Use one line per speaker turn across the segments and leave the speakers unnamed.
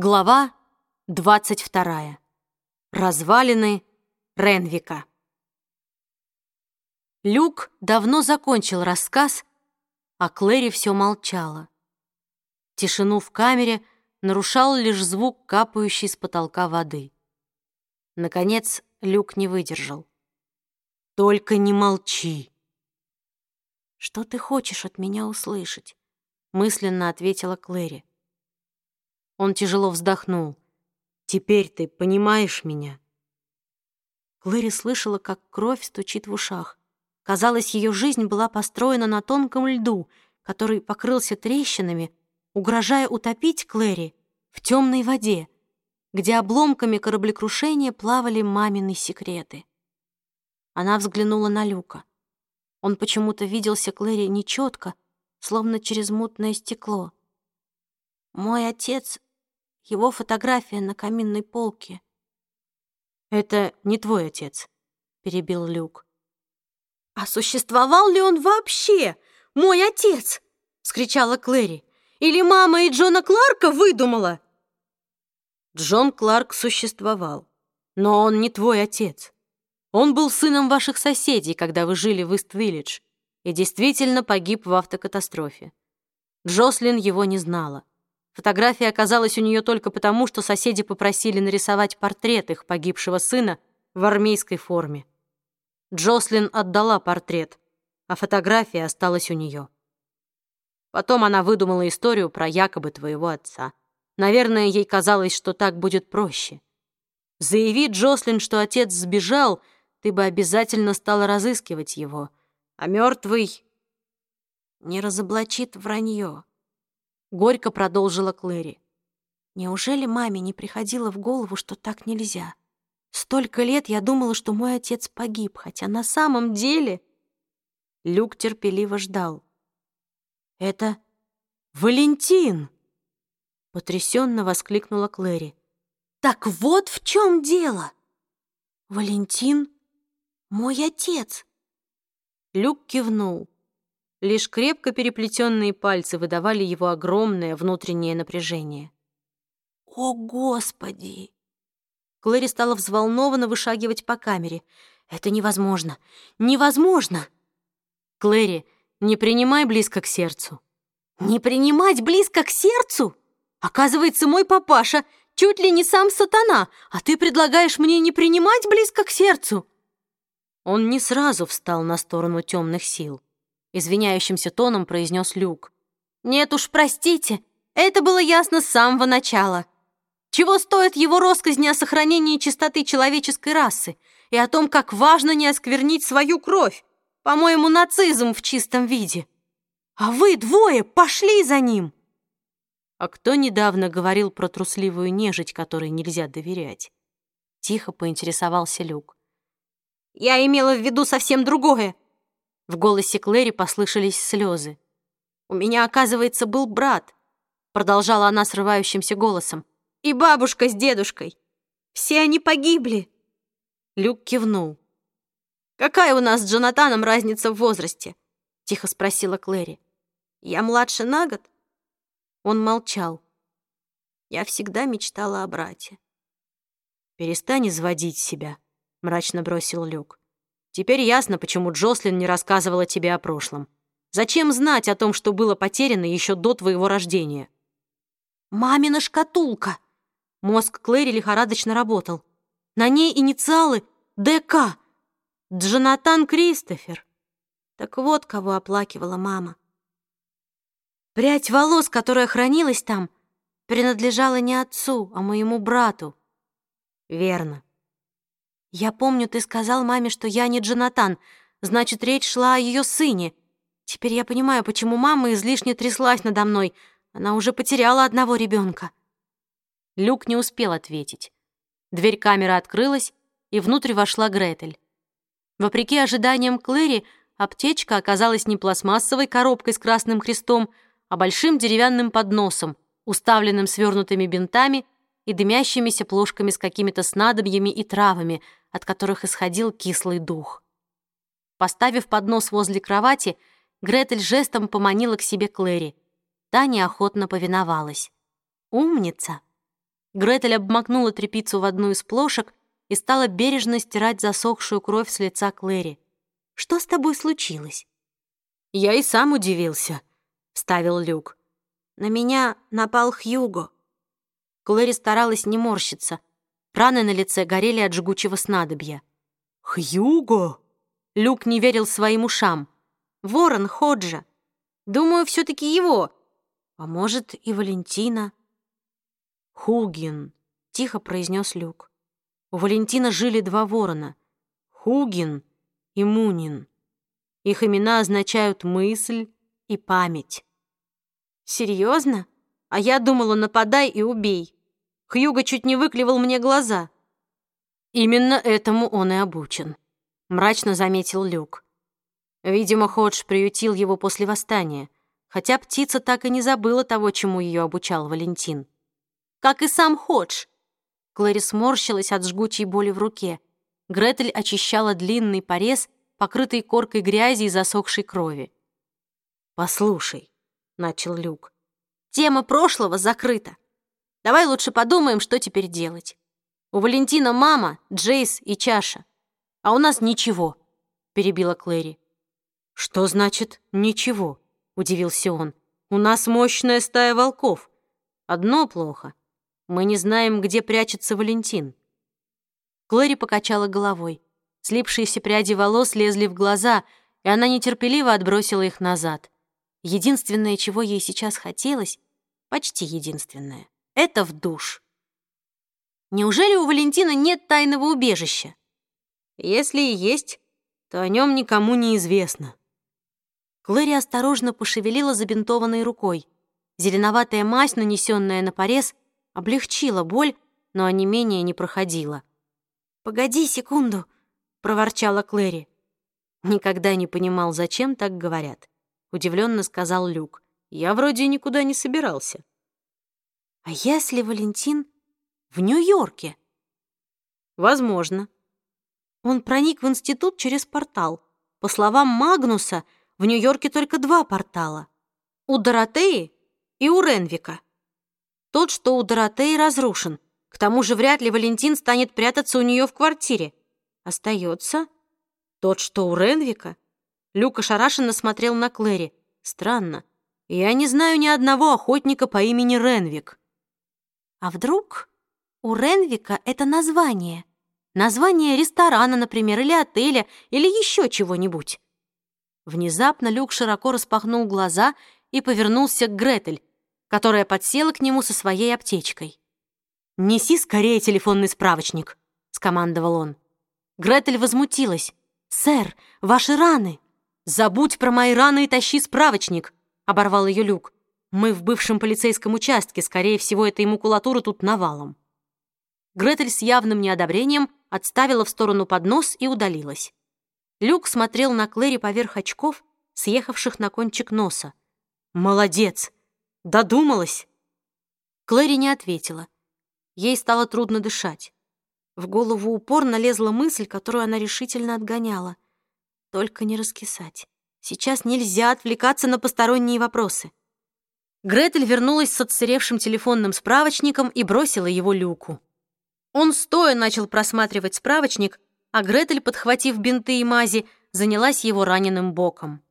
Глава 22. Развалины Ренвика. Люк давно закончил рассказ, а Клэри все молчала. Тишину в камере нарушал лишь звук капающей с потолка воды. Наконец Люк не выдержал. «Только не молчи!» «Что ты хочешь от меня услышать?» мысленно ответила Клэри. Он тяжело вздохнул. «Теперь ты понимаешь меня?» Клэри слышала, как кровь стучит в ушах. Казалось, ее жизнь была построена на тонком льду, который покрылся трещинами, угрожая утопить Клэри в темной воде, где обломками кораблекрушения плавали мамины секреты. Она взглянула на Люка. Он почему-то виделся Клэри нечетко, словно через мутное стекло. Мой отец, его фотография на каминной полке. «Это не твой отец», — перебил Люк. «А существовал ли он вообще, мой отец?» — скричала Клэри. «Или мама и Джона Кларка выдумала?»
Джон Кларк существовал, но он не твой отец. Он был сыном ваших соседей, когда вы жили в Ист-Виллидж и действительно погиб в автокатастрофе. Джослин его не знала. Фотография оказалась у нее только потому, что соседи попросили нарисовать портрет их погибшего сына в армейской форме. Джослин отдала портрет, а фотография осталась у нее. Потом она выдумала историю про якобы твоего отца. Наверное, ей казалось, что так будет проще. Заяви Джослин, что отец сбежал, ты бы обязательно стала разыскивать его — а мертвый не разоблачит вранье. Горько продолжила Клэри. Неужели маме не приходило в голову, что так нельзя? Столько лет я думала, что мой отец погиб, хотя на самом деле... Люк терпеливо ждал. «Это Валентин!» Потрясенно воскликнула Клэри. «Так вот в чем дело! Валентин — мой отец!» Люк кивнул. Лишь крепко переплетенные пальцы выдавали его огромное внутреннее напряжение. «О, Господи!» Клэри стала взволнованно вышагивать по камере. «Это невозможно! Невозможно!» «Клэри, не принимай близко к сердцу». «Не принимать близко к сердцу? Оказывается, мой папаша чуть ли не сам сатана, а ты предлагаешь мне не принимать близко к сердцу?» Он не сразу встал на сторону темных сил. Извиняющимся тоном произнес Люк. «Нет уж, простите, это было ясно с самого начала. Чего стоит его россказни о сохранении чистоты человеческой расы и о том, как важно не осквернить свою кровь? По-моему, нацизм в чистом виде. А вы двое пошли за ним!» А кто недавно говорил про трусливую нежить, которой нельзя доверять? Тихо поинтересовался Люк. Я имела в виду совсем другое». В голосе Клэри послышались слезы. «У меня, оказывается, был брат», продолжала она срывающимся голосом. «И бабушка с дедушкой. Все они погибли». Люк кивнул. «Какая у нас с Джонатаном разница в возрасте?» тихо спросила Клэри. «Я младше на год?» Он молчал. Я всегда мечтала о брате. «Перестань изводить себя», — мрачно бросил Люк. «Теперь ясно, почему Джослин не рассказывала тебе о прошлом. Зачем знать о том, что было потеряно еще до твоего рождения?» «Мамина шкатулка!» Мозг Клэри лихорадочно работал. «На ней инициалы ДК. Джонатан Кристофер. Так вот, кого оплакивала мама. Прядь волос, которая хранилась там, принадлежала не отцу, а моему брату. Верно. «Я помню, ты сказал маме, что я не Джонатан. Значит, речь шла о ее сыне. Теперь я понимаю, почему мама излишне тряслась надо мной. Она уже потеряла одного ребенка. Люк не успел ответить. Дверь камеры открылась, и внутрь вошла Гретель. Вопреки ожиданиям Клэри, аптечка оказалась не пластмассовой коробкой с красным крестом, а большим деревянным подносом, уставленным свернутыми бинтами и дымящимися плошками с какими-то снадобьями и травами, от которых исходил кислый дух. Поставив поднос возле кровати, Гретель жестом поманила к себе Клэри. Та неохотно повиновалась. «Умница!»
Гретель обмакнула тряпицу в одну из плошек и стала бережно стирать засохшую кровь с лица Клэри. «Что с тобой случилось?»
«Я и сам удивился», — вставил Люк.
«На меня напал Хьюго». Клэри старалась не морщиться. Раны на лице горели от жгучего снадобья.
«Хьюго?»
Люк не верил своим ушам. «Ворон Ходжа. Думаю, все таки его. А может, и Валентина».
«Хугин», — тихо произнес Люк.
У Валентина жили два ворона — Хугин и Мунин. Их имена означают «мысль» и «память».
«Серьезно? А я думала, нападай и убей. Хьюго чуть не выклевал мне глаза».
«Именно этому он и обучен», — мрачно заметил Люк. Видимо, Ходж приютил его после восстания, хотя птица так и не забыла того, чему ее обучал Валентин.
Как и сам Ходж.
Клэри сморщилась от жгучей боли в руке. Гретель очищала длинный порез, покрытый коркой грязи и засохшей крови.
«Послушай», — начал Люк, —
«тема прошлого закрыта. Давай лучше подумаем, что теперь делать. У Валентина мама, Джейс и Чаша. А у нас ничего», — перебила Клэри.
«Что значит «ничего»?» — удивился он. «У нас мощная стая волков. Одно плохо. Мы не знаем, где прячется Валентин».
Клэри покачала головой. Слипшиеся пряди волос лезли в глаза, и она нетерпеливо отбросила их назад. Единственное, чего ей сейчас хотелось, почти единственное, — это в душ. Неужели у Валентина нет тайного убежища?
Если и есть, то о нем никому не известно.
Клэри осторожно пошевелила забинтованной рукой. Зеленоватая мазь, нанесенная на порез, облегчила боль, но онемение не проходило. «Погоди секунду», — проворчала Клэри.
«Никогда не понимал, зачем так говорят», — удивленно сказал Люк. «Я вроде никуда не собирался».
«А если Валентин в Нью-Йорке?»
«Возможно».
Он проник в институт через портал. По словам Магнуса, в Нью-Йорке только два портала. У Доротеи и у Ренвика. Тот, что у Доротеи, разрушен. К тому же вряд ли Валентин станет прятаться у нее в квартире. Остается тот, что у Ренвика. Люк ошарашенно смотрел на Клэри. Странно. Я не знаю ни одного охотника по имени Ренвик. А вдруг у Ренвика это название? Название ресторана, например, или отеля, или еще чего-нибудь. Внезапно Люк широко распахнул глаза и повернулся к Гретель, которая подсела к нему со своей аптечкой. «Неси скорее телефонный справочник», — скомандовал он. Гретель возмутилась. «Сэр, ваши раны!» «Забудь про мои раны и тащи справочник!» — оборвал ее Люк. «Мы в бывшем полицейском участке, скорее всего, этой макулатуры тут навалом». Гретель с явным неодобрением отставила в сторону поднос и удалилась. Люк смотрел на Клэри поверх очков, съехавших на кончик носа. «Молодец! Додумалась!» Клэри не ответила. Ей стало трудно дышать. В голову упорно лезла мысль, которую она решительно отгоняла. Только не раскисать. Сейчас нельзя отвлекаться на посторонние вопросы. Гретель вернулась с отсыревшим телефонным справочником и бросила его Люку. Он стоя начал просматривать справочник, а Гретель, подхватив бинты и мази, занялась его раненым боком.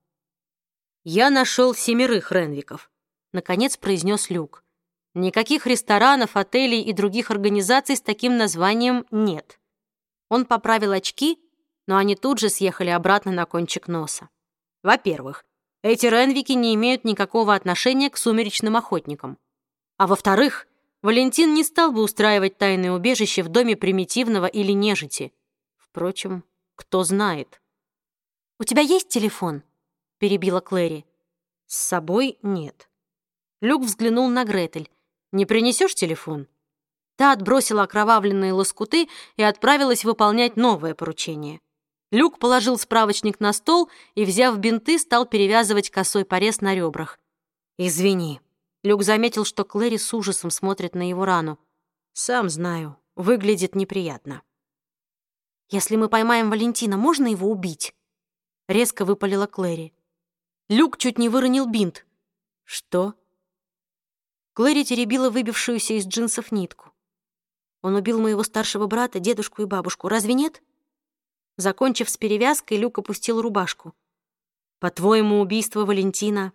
«Я нашел семерых Ренвиков», — наконец произнес Люк. Никаких ресторанов, отелей и других организаций с таким названием нет. Он поправил очки, но они тут же съехали обратно на кончик носа. Во-первых, эти Ренвики не имеют никакого отношения к сумеречным охотникам. А во-вторых, Валентин не стал бы устраивать тайное убежище в доме примитивного или нежити. Впрочем, кто знает. «У тебя есть телефон?» — перебила Клэри. «С собой нет». Люк взглянул на Гретель. Не принесешь телефон?» Та отбросила окровавленные лоскуты и отправилась выполнять новое поручение. Люк положил справочник на стол и, взяв бинты, стал перевязывать косой порез на ребрах. «Извини». Люк заметил, что Клэри с ужасом смотрит на его рану. «Сам знаю, выглядит неприятно». «Если мы поймаем Валентина, можно его убить?» Резко выпалила Клэри. Люк чуть не выронил бинт. «Что?» Клэри теребила выбившуюся из джинсов нитку. Он убил моего старшего брата, дедушку и бабушку. Разве нет? Закончив с перевязкой, Люк опустил рубашку. По-твоему, убийство Валентина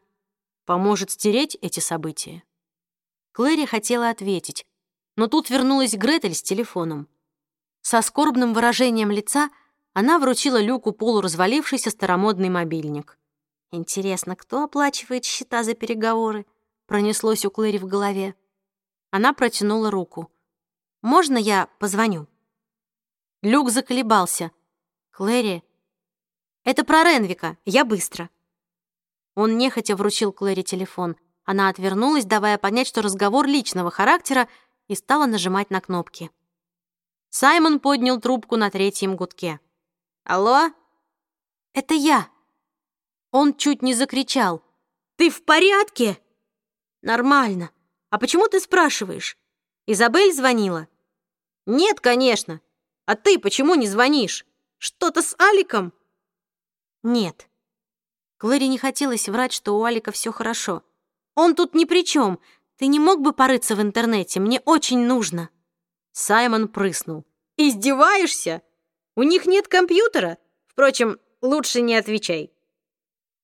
поможет стереть эти события? Клэри хотела ответить, но тут вернулась Гретель с телефоном. Со скорбным выражением лица она вручила Люку полуразвалившийся старомодный мобильник. «Интересно, кто оплачивает счета за переговоры?» Пронеслось у Клэри в голове. Она протянула руку. «Можно я позвоню?» Люк заколебался. «Клэри, это про Ренвика, я быстро». Он нехотя вручил Клэри телефон. Она отвернулась, давая понять, что разговор личного характера, и стала нажимать на кнопки. Саймон поднял трубку на третьем гудке. «Алло?» «Это я!» Он чуть не закричал. «Ты в порядке?» «Нормально. А почему ты спрашиваешь? Изабель звонила?» «Нет, конечно. А ты почему не звонишь? Что-то с Аликом?» «Нет». Клэри не хотелось врать, что у Алика все хорошо. «Он тут ни при чем. Ты не мог бы порыться в интернете? Мне очень нужно». Саймон прыснул. «Издеваешься? У них нет компьютера? Впрочем, лучше не отвечай».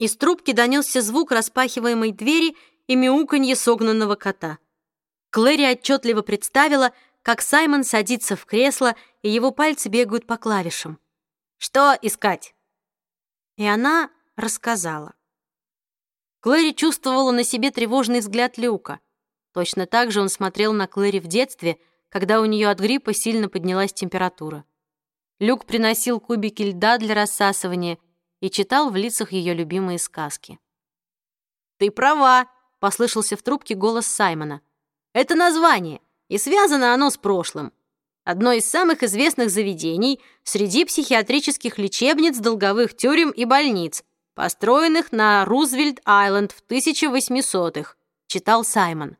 Из трубки донесся звук распахиваемой двери и мяуканье согнанного кота. Клэри отчетливо представила, как Саймон садится в кресло, и его пальцы бегают по клавишам. «Что искать?» И она рассказала. Клэри чувствовала на себе тревожный взгляд Люка. Точно так же он смотрел на Клэри в детстве, когда у нее от гриппа сильно поднялась температура. Люк приносил кубики льда для рассасывания и читал в лицах ее любимые сказки. «Ты права», — послышался в трубке голос Саймона. «Это название, и связано оно с прошлым. Одно из самых известных заведений среди психиатрических лечебниц, долговых тюрем и больниц, построенных на Рузвельт-Айленд в 1800-х», — читал Саймон.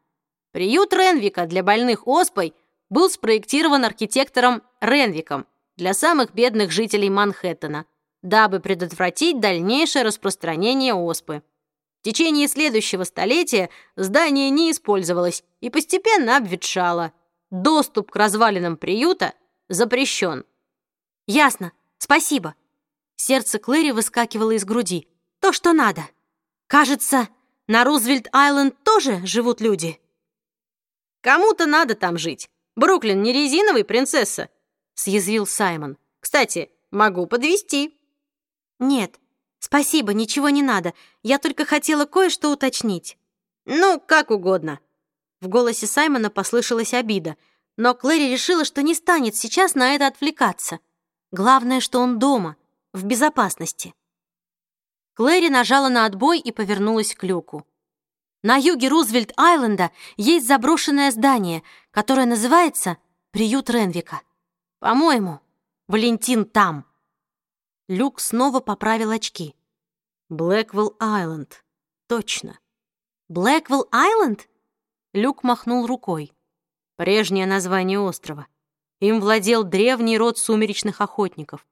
Приют Ренвика для больных оспой был спроектирован архитектором Ренвиком для самых бедных жителей Манхэттена, дабы предотвратить дальнейшее распространение оспы. В течение следующего столетия здание не использовалось и постепенно обветшало. Доступ к развалинам приюта запрещен. «Ясно. Спасибо». Сердце Клэри выскакивало из груди. «То, что надо. Кажется, на Рузвельт-Айленд тоже живут люди». «Кому-то надо там жить. Бруклин не резиновый, принцесса», — съязвил Саймон. «Кстати, могу подвести. «Нет, спасибо, ничего не надо. Я только хотела кое-что уточнить». «Ну, как угодно». В голосе Саймона послышалась обида, но Клэри решила, что не станет сейчас на это отвлекаться. Главное, что он дома, в безопасности. Клэри нажала на отбой и повернулась к люку. На юге Рузвельт-Айленда есть заброшенное здание, которое называется «Приют Ренвика». По-моему, Валентин там. Люк снова поправил очки. Блэквелл-Айленд. Точно. Блэквелл-Айленд? Люк махнул рукой. Прежнее название острова. Им владел древний род сумеречных охотников.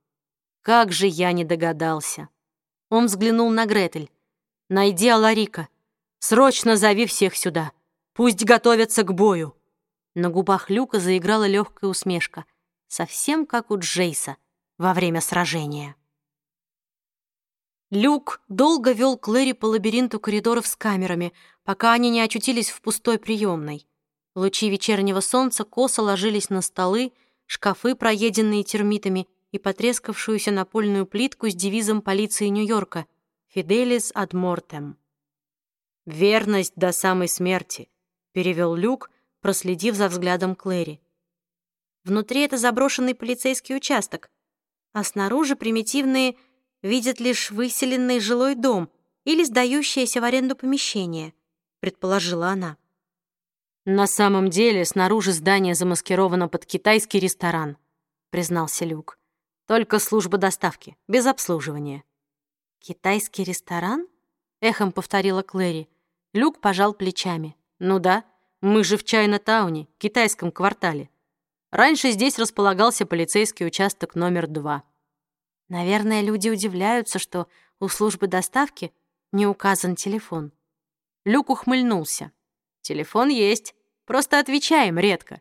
Как же я не догадался. Он взглянул на Гретель. «Найди Аларика. Срочно зови всех сюда. Пусть готовятся к бою». На губах Люка заиграла легкая усмешка. Совсем как у Джейса во время сражения. Люк долго вел Клэри по лабиринту коридоров с камерами, пока они не очутились в пустой приемной. Лучи вечернего солнца косо ложились на столы, шкафы, проеденные термитами, и потрескавшуюся напольную плитку с девизом полиции Нью-Йорка «Fidelis ad mortem». «Верность до самой смерти», — перевел Люк, проследив за взглядом Клэри. Внутри это заброшенный полицейский участок, а снаружи примитивные видят лишь выселенный жилой дом или сдающееся в аренду помещение, предположила она. На самом деле, снаружи здание замаскировано под китайский ресторан, признался Люк. Только служба доставки, без обслуживания. Китайский ресторан? эхом повторила Клэри. Люк пожал плечами. Ну да, мы же в Чайна-тауне, китайском квартале. Раньше здесь располагался полицейский участок номер два. Наверное, люди удивляются, что у службы доставки не указан телефон. Люк ухмыльнулся. Телефон есть, просто отвечаем редко.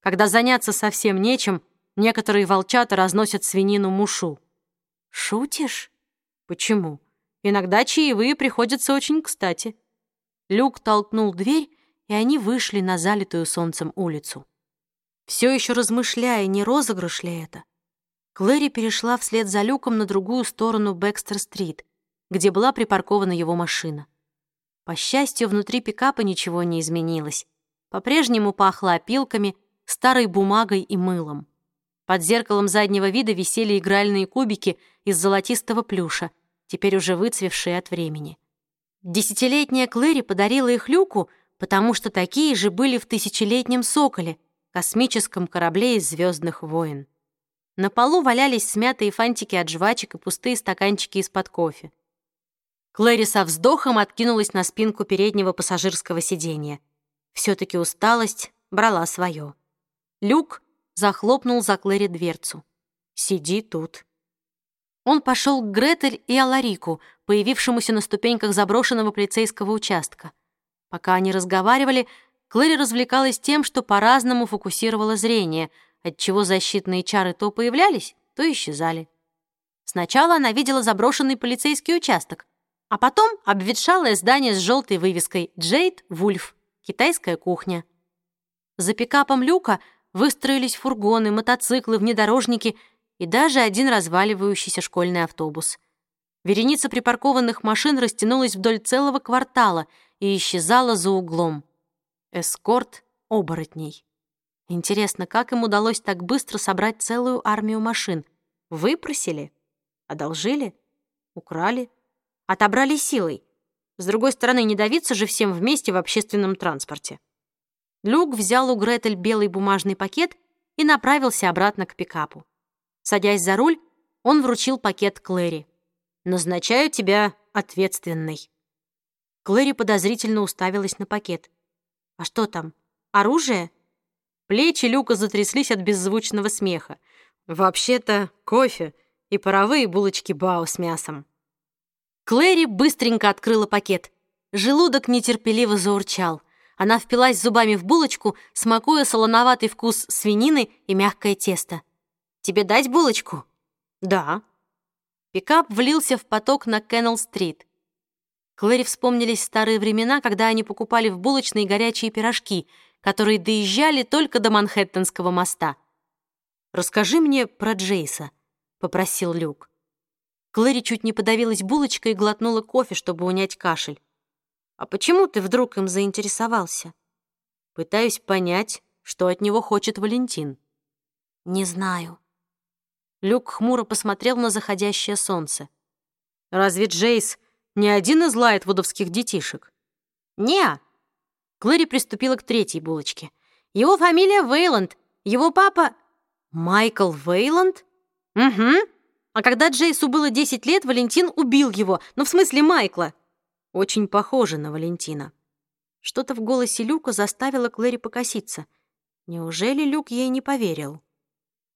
Когда заняться совсем нечем, некоторые волчата разносят свинину мушу.
Шутишь?
Почему? Иногда чаевые приходятся очень кстати.
Люк толкнул дверь, и они вышли на залитую солнцем улицу. Все еще размышляя, не розыгрыш ли это, Клэри перешла вслед за Люком на другую сторону Бекстер-стрит, где была припаркована его машина. По счастью, внутри пикапа ничего не изменилось. По-прежнему пахло опилками, старой бумагой и мылом. Под зеркалом заднего вида висели игральные кубики из золотистого плюша, теперь уже выцвевшие от времени. Десятилетняя Клэри подарила их Люку, потому что такие же были в тысячелетнем «Соколе», космическом корабле из «Звездных войн». На полу валялись смятые фантики от жвачек и пустые стаканчики из-под кофе. Клэри со вздохом откинулась на спинку переднего пассажирского сиденья. Все-таки усталость брала свое. Люк захлопнул за Клэри дверцу. «Сиди тут». Он пошел к Гретель и Аларику, появившемуся на ступеньках заброшенного полицейского участка. Пока они разговаривали, Клэри развлекалась тем, что по-разному фокусировала зрение, отчего защитные чары то появлялись, то исчезали. Сначала она видела заброшенный полицейский участок, а потом обветшалое здание с желтой вывеской «Джейд Вульф. Китайская кухня». За пикапом Люка выстроились фургоны, мотоциклы, внедорожники и даже один разваливающийся школьный автобус. Вереница припаркованных машин растянулась вдоль целого квартала и исчезала за углом. Эскорт оборотней. Интересно, как им удалось так быстро собрать целую армию машин? Выпросили? Одолжили? Украли? Отобрали силой. С другой стороны, не давиться же всем вместе в общественном транспорте. Люк взял у Гретель белый бумажный пакет и направился обратно к пикапу. Садясь за руль, он вручил пакет Клэри. «Назначаю тебя ответственной». Клэри подозрительно уставилась на пакет. «А что там? Оружие?» Плечи Люка затряслись от беззвучного смеха. «Вообще-то кофе и паровые булочки Бао с мясом». Клэри быстренько открыла пакет. Желудок нетерпеливо заурчал. Она впилась зубами в булочку, смакуя солоноватый вкус свинины и мягкое тесто. «Тебе дать булочку?» «Да». Пикап влился в поток на Кеннелл-стрит. Клэри вспомнились старые времена, когда они покупали в булочной горячие пирожки, которые доезжали только до Манхэттенского моста. «Расскажи мне про Джейса», — попросил Люк. Клэри чуть не подавилась булочкой и глотнула кофе, чтобы унять кашель. «А почему ты вдруг им заинтересовался?» «Пытаюсь понять, что от него хочет Валентин». «Не знаю». Люк хмуро посмотрел на заходящее солнце. «Разве Джейс не один из лайтвудовских детишек?» «Не-а». Клэри приступила к третьей булочке. «Его фамилия Вейланд. Его папа...» «Майкл Вейланд?» «Угу. А когда Джейсу было 10 лет, Валентин убил его. Ну, в смысле Майкла. Очень похоже на Валентина. Что-то в голосе Люка заставило Клэри покоситься. Неужели Люк ей не поверил?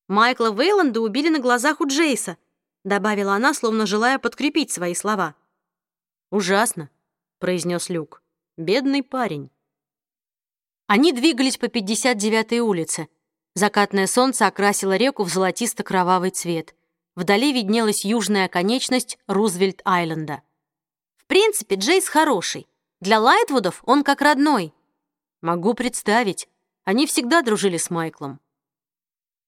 «Майкла Вейланда убили на глазах у Джейса», добавила она, словно желая подкрепить свои слова. «Ужасно», — произнес Люк. «Бедный парень». Они двигались по 59-й улице. Закатное солнце окрасило реку в золотисто-кровавый цвет. Вдали виднелась южная конечность Рузвельт-Айленда. В принципе, Джейс хороший. Для Лайтвудов он как родной. Могу представить. Они всегда дружили с Майклом.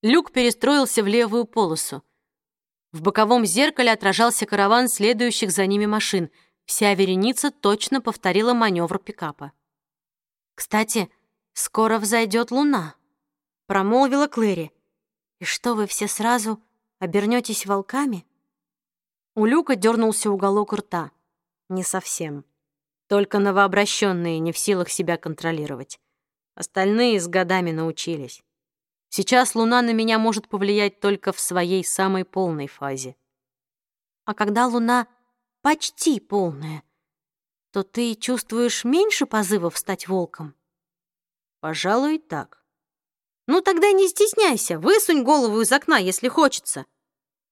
Люк перестроился в левую полосу. В боковом зеркале отражался караван следующих за ними машин. Вся вереница точно повторила маневр пикапа. «Кстати, скоро взойдет луна», — промолвила Клэри. «И что вы все сразу Обернетесь волками?» У Люка дернулся уголок рта. «Не совсем. Только новообращенные не в силах себя контролировать. Остальные с годами научились. Сейчас луна на меня может повлиять только в своей самой полной фазе. А когда луна почти полная, то ты чувствуешь меньше позывов стать волком? Пожалуй, так. «Ну тогда не стесняйся, высунь голову из окна, если хочется».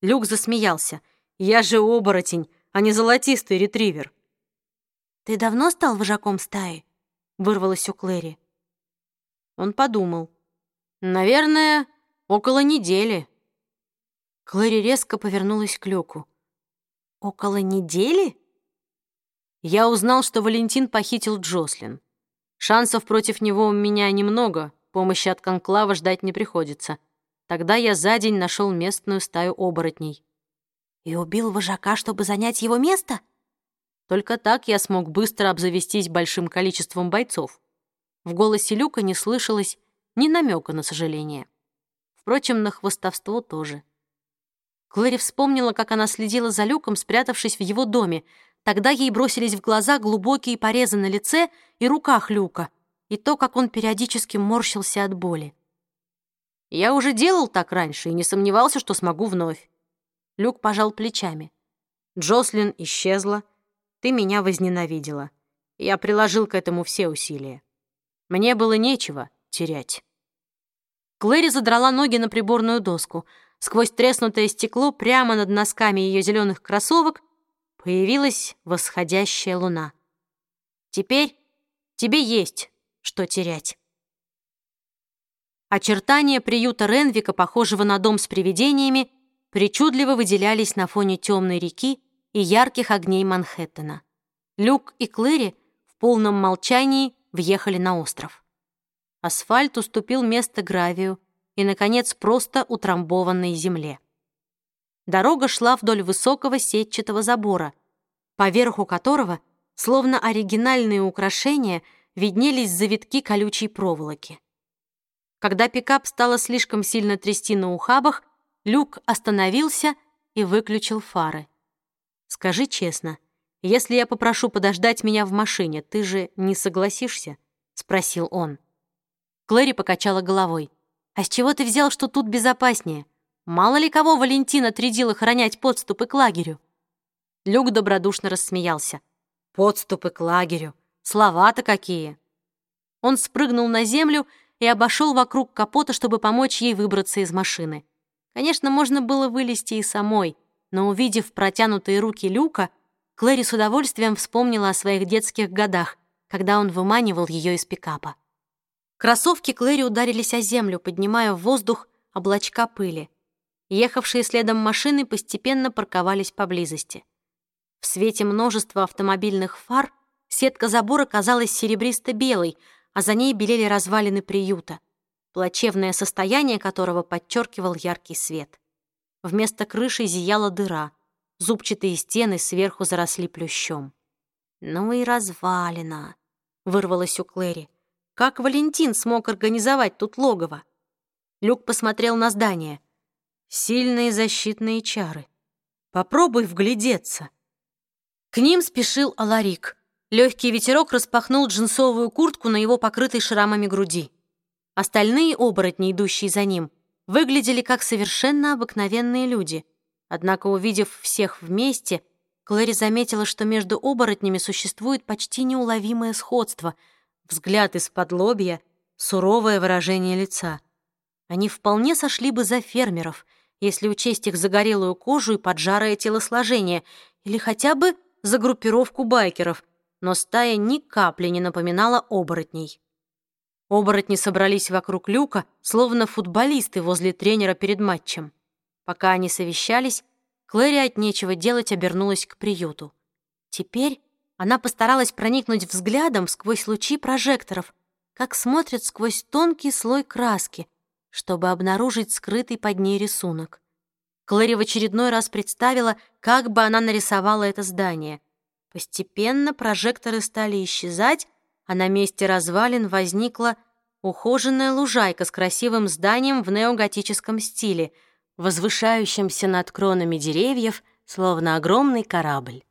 Люк засмеялся. «Я же оборотень, а не золотистый ретривер». «Ты давно стал вожаком стаи?» — вырвалось у Клэри. Он подумал.
Наверное, около недели.
Клэри резко повернулась к Люку. «Около недели?»
Я узнал, что Валентин похитил Джослин. Шансов против него у меня немного, помощи от Конклава ждать не приходится. Тогда я за день нашел местную стаю оборотней.
«И убил вожака, чтобы занять его место?»
Только так я смог быстро обзавестись большим количеством бойцов. В голосе Люка не слышалось ни намека на сожаление. Впрочем, на хвостовство тоже. Клэри вспомнила, как она следила за Люком, спрятавшись в его доме. Тогда ей бросились в глаза глубокие порезы на лице и руках Люка, и то, как он периодически морщился от боли. «Я уже делал так раньше и не сомневался, что смогу вновь». Люк пожал плечами. Джослин исчезла, ты меня возненавидела. Я приложил к этому все усилия. Мне было нечего терять. Клэри задрала ноги на приборную доску. Сквозь треснутое стекло прямо над носками ее зеленых кроссовок появилась восходящая луна. Теперь тебе есть что терять. Очертания приюта Ренвика, похожего на дом с привидениями, причудливо выделялись на фоне темной реки и ярких огней Манхэттена. Люк и Клэри в полном молчании въехали на остров. Асфальт уступил место гравию и, наконец, просто утрамбованной земле. Дорога шла вдоль высокого сетчатого забора, поверху которого, словно оригинальные украшения, виднелись завитки колючей проволоки. Когда пикап стало слишком сильно трясти на ухабах, Люк остановился и выключил фары. Скажи честно, если я попрошу подождать меня в машине, ты же не согласишься?» — спросил он. Клэри покачала головой. «А с чего ты взял, что тут безопаснее? Мало ли кого Валентина отрядил охранять подступы к лагерю?» Люк добродушно рассмеялся. «Подступы к лагерю. Слова-то какие!» Он спрыгнул на землю и обошел вокруг капота, чтобы помочь ей выбраться из машины. Конечно, можно было вылезти и самой — но увидев протянутые руки Люка, Клэри с удовольствием вспомнила о своих детских годах, когда он выманивал ее из пикапа. Кроссовки Клэри ударились о землю, поднимая в воздух облачка пыли. Ехавшие следом машины постепенно парковались поблизости. В свете множества автомобильных фар сетка забора казалась серебристо-белой, а за ней белели развалины приюта, плачевное состояние которого подчеркивал яркий свет. Вместо крыши зияла дыра. Зубчатые стены сверху заросли плющом. «Ну и развалина!» — вырвалось у Клэри. «Как Валентин смог организовать тут логово?» Люк посмотрел на здание. «Сильные защитные чары. Попробуй вглядеться». К ним спешил Аларик. Легкий ветерок распахнул джинсовую куртку на его покрытой шрамами груди. Остальные оборотни, идущие за ним, выглядели как совершенно обыкновенные люди. Однако, увидев всех вместе, Клэри заметила, что между оборотнями существует почти неуловимое сходство. Взгляд из-под лобья, суровое выражение лица. Они вполне сошли бы за фермеров, если учесть их загорелую кожу и поджарое телосложение, или хотя бы за группировку байкеров, но стая ни капли не напоминала оборотней. Оборотни собрались вокруг люка, словно футболисты возле тренера перед матчем. Пока они совещались, Клэри от нечего делать обернулась к приюту. Теперь она постаралась проникнуть взглядом сквозь лучи прожекторов, как смотрят сквозь тонкий слой краски, чтобы обнаружить скрытый под ней рисунок. Клэри в очередной раз представила, как бы она нарисовала это здание. Постепенно прожекторы стали исчезать, а на месте развалин возникла ухоженная лужайка с красивым зданием в неоготическом стиле, возвышающимся над кронами деревьев, словно огромный корабль.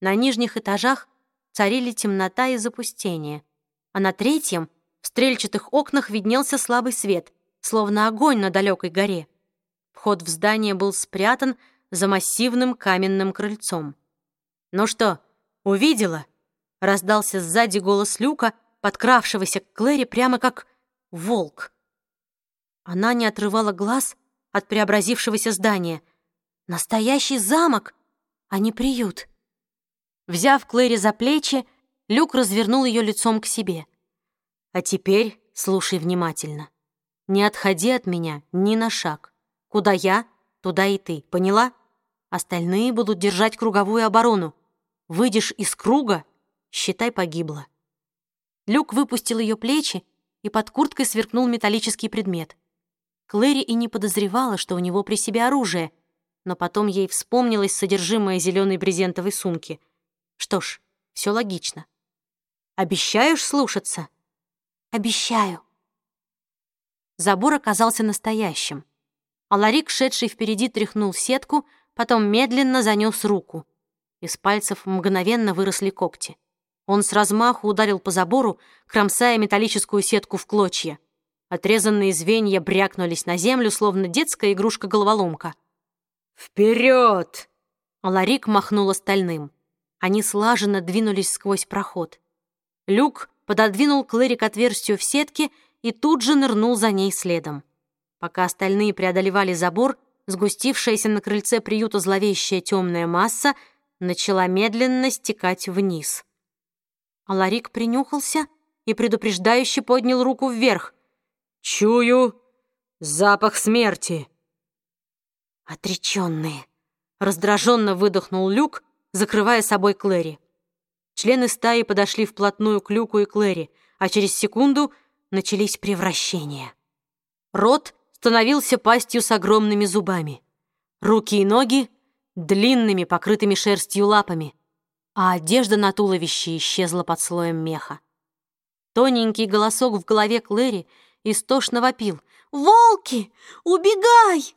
На нижних этажах царили темнота и запустение, а на третьем в стрельчатых окнах виднелся слабый свет, словно огонь на далекой горе. Вход в здание был спрятан за массивным каменным крыльцом. «Ну что, увидела?» Раздался сзади голос Люка, подкравшегося к Клэри прямо как волк. Она не отрывала глаз от преобразившегося здания. Настоящий замок, а не приют. Взяв Клэри за плечи, Люк развернул ее лицом к себе. «А теперь слушай внимательно.
Не отходи от меня ни на шаг. Куда я, туда и ты, поняла? Остальные будут держать круговую оборону. Выйдешь из круга, считай, погибла». Люк выпустил ее плечи, и под курткой сверкнул металлический предмет. Клэри и не подозревала, что у него при себе оружие, но потом ей вспомнилось содержимое зеленой брезентовой сумки. Что ж, все логично. «Обещаешь слушаться?» «Обещаю». Забор оказался настоящим. А Ларик, шедший впереди, тряхнул сетку, потом медленно занес руку. Из пальцев мгновенно выросли когти. Он с размаху ударил по забору, кромсая металлическую сетку в клочья. Отрезанные звенья брякнулись на землю, словно детская игрушка-головоломка.
«Вперед!»
Аларик махнул остальным. Они слаженно двинулись сквозь проход. Люк пододвинул Клэри к отверстию в сетке и тут же нырнул за ней следом. Пока остальные преодолевали забор, сгустившаяся на крыльце приюта зловещая темная масса начала медленно стекать вниз. Аларик принюхался и предупреждающе поднял руку вверх.
«Чую запах смерти!»
«Отреченные!» — раздраженно выдохнул Люк, закрывая собой Клэри. Члены стаи подошли вплотную к Люку и Клэри, а через секунду начались превращения. Рот становился пастью с огромными зубами. Руки и ноги — длинными, покрытыми шерстью лапами, а одежда на туловище исчезла под слоем меха. Тоненький голосок в голове Клэри истошно вопил «Волки! Убегай!»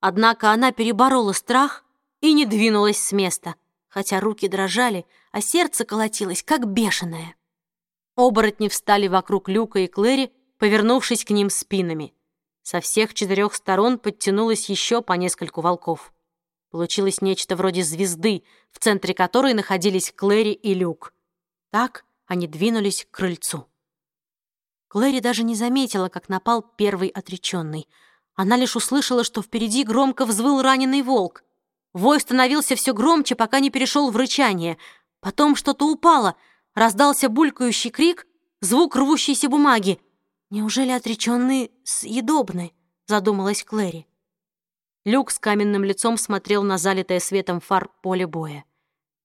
Однако она переборола страх и не двинулась с места, хотя руки дрожали, а сердце колотилось, как бешеное. Оборотни встали вокруг Люка и Клэри, повернувшись к ним спинами. Со всех четырех сторон подтянулось еще по нескольку волков. Получилось нечто вроде звезды, в центре которой находились Клэри и Люк. Так они двинулись к крыльцу. Клэри даже не заметила, как напал первый отреченный. Она лишь услышала, что впереди громко взвыл раненый волк. Вой становился все громче, пока не перешел в рычание. Потом что-то упало, раздался булькающий крик, звук рвущейся бумаги. «Неужели отреченные съедобны?» — задумалась Клэри. Люк с каменным лицом смотрел на залитое светом фар поле боя.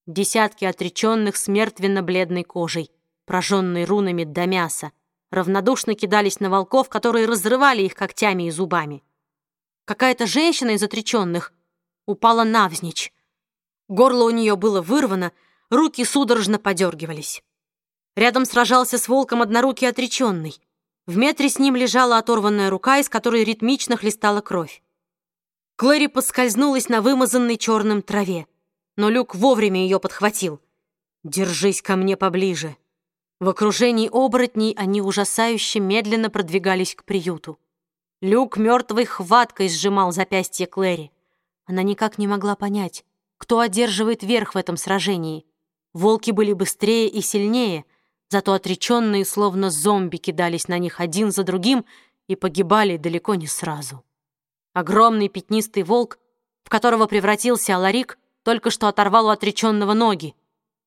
Десятки отреченных с мертвенно-бледной кожей, прожженной рунами до мяса, равнодушно кидались на волков, которые разрывали их когтями и зубами. Какая-то женщина из отреченных упала навзничь. Горло у нее было вырвано, руки судорожно подергивались. Рядом сражался с волком однорукий отреченный. В метре с ним лежала оторванная рука, из которой ритмично хлестала кровь. Клэри поскользнулась на вымазанной черным траве, но Люк вовремя ее подхватил. «Держись ко мне поближе», в окружении оборотней они ужасающе медленно продвигались к приюту. Люк мертвой хваткой сжимал запястье Клэри. Она никак не могла понять, кто одерживает верх в этом сражении. Волки были быстрее и сильнее, зато отреченные, словно зомби, кидались на них один за другим и погибали далеко не сразу. Огромный пятнистый волк, в которого превратился Аларик, только что оторвал у отреченного ноги.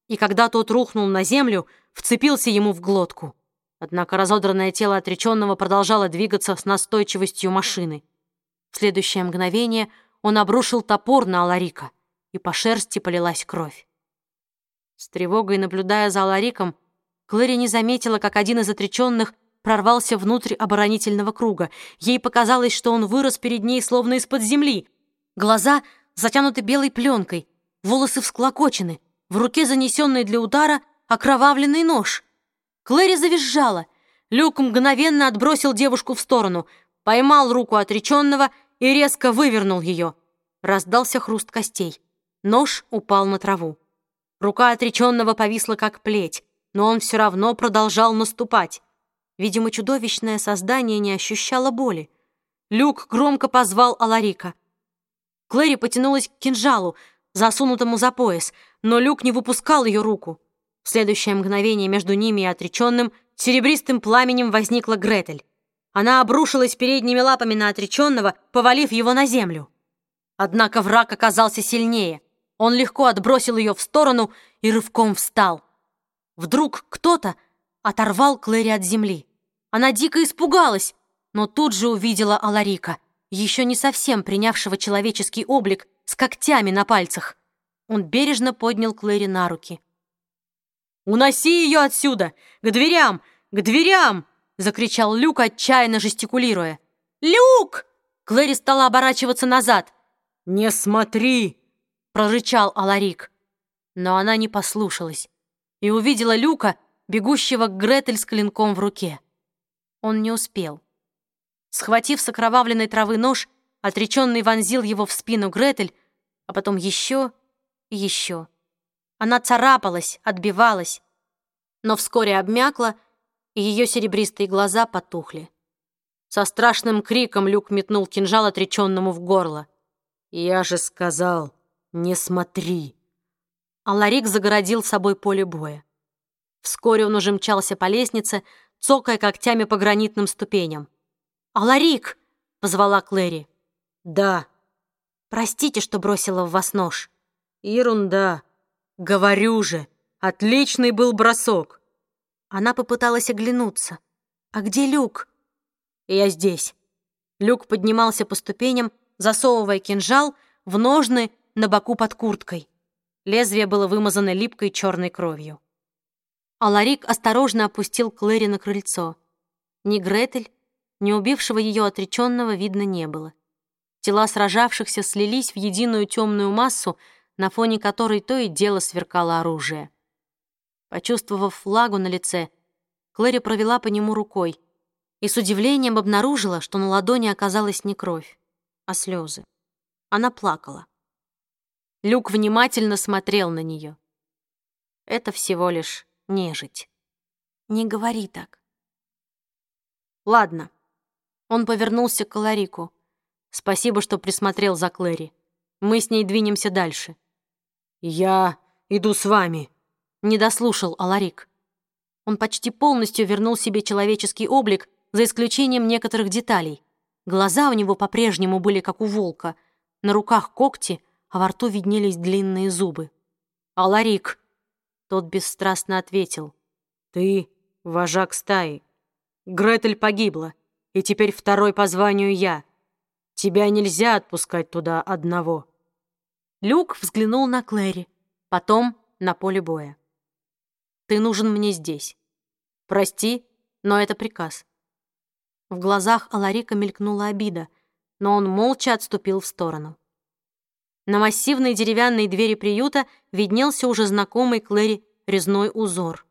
И когда тот рухнул на землю, вцепился ему в глотку. Однако разодранное тело отреченного продолжало двигаться с настойчивостью машины. В следующее мгновение он обрушил топор на Аларика, и по шерсти полилась кровь. С тревогой наблюдая за Алариком, Клэри не заметила, как один из отреченных прорвался внутрь оборонительного круга. Ей показалось, что он вырос перед ней словно из-под земли. Глаза затянуты белой пленкой, волосы всклокочены, в руке занесенный для удара окровавленный нож. Клэри завизжала. Люк мгновенно отбросил девушку в сторону, поймал руку отреченного и резко вывернул ее. Раздался хруст костей. Нож упал на траву. Рука отреченного повисла как плеть, но он все равно продолжал наступать. Видимо, чудовищное создание не ощущало боли. Люк громко позвал Аларика. Клэри потянулась к кинжалу, засунутому за пояс, но Люк не выпускал ее руку. В следующее мгновение между ними и отреченным серебристым пламенем возникла Гретель. Она обрушилась передними лапами на отреченного, повалив его на землю. Однако враг оказался сильнее. Он легко отбросил ее в сторону и рывком встал. Вдруг кто-то оторвал Клэри от земли. Она дико испугалась. но тут же увидела Аларика, еще не совсем принявшего человеческий облик, с когтями на пальцах. Он бережно поднял Клэри на руки. «Уноси ее отсюда! К дверям! К дверям!» — закричал Люк, отчаянно жестикулируя. «Люк!» — Клэри стала оборачиваться назад. «Не смотри!» — прорычал Аларик. Но она не послушалась и увидела Люка, бегущего к Гретель с клинком в руке. Он не успел. Схватив с окровавленной травы нож, отреченный вонзил его в спину Гретель, а потом еще и еще. Она царапалась, отбивалась, но вскоре обмякла, и ее серебристые глаза потухли. Со страшным криком Люк метнул кинжал отреченному в горло. «Я же сказал, не смотри!» А Ларик загородил собой поле боя. Вскоре он уже мчался по лестнице, цокая когтями по гранитным ступеням. «Аларик!» — позвала Клэри. «Да». «Простите, что бросила в вас нож».
«Ерунда. Говорю же, отличный был бросок».
Она попыталась оглянуться. «А где Люк?»
«Я здесь».
Люк поднимался по ступеням, засовывая кинжал в ножны на боку под курткой. Лезвие было вымазано липкой черной кровью. Аларик осторожно опустил Клэри на крыльцо. Ни Гретель, ни убившего ее отреченного видно не было. Тела сражавшихся слились в единую темную массу, на фоне которой то и дело сверкало оружие. Почувствовав флагу на лице, Клэри провела по нему рукой и с удивлением обнаружила, что на ладони оказалась не кровь, а слезы. Она плакала. Люк внимательно смотрел на нее. Это всего лишь нежить. Не говори так. Ладно. Он повернулся к Ларику. Спасибо, что присмотрел за Клэри. Мы с ней двинемся дальше.
Я иду с вами.
Не дослушал Аларик. Он почти полностью вернул себе человеческий облик, за исключением некоторых деталей. Глаза у него по-прежнему были как у волка, на руках когти — а во рту виднелись длинные зубы. «Аларик!» Тот бесстрастно ответил.
«Ты вожак стаи. Гретель погибла, и теперь второй по званию я. Тебя нельзя отпускать туда одного».
Люк взглянул на Клэри, потом на поле боя. «Ты нужен мне здесь. Прости, но это приказ». В глазах Аларика мелькнула обида, но он молча отступил в сторону. На массивной деревянной двери приюта виднелся уже знакомый Клэри резной узор.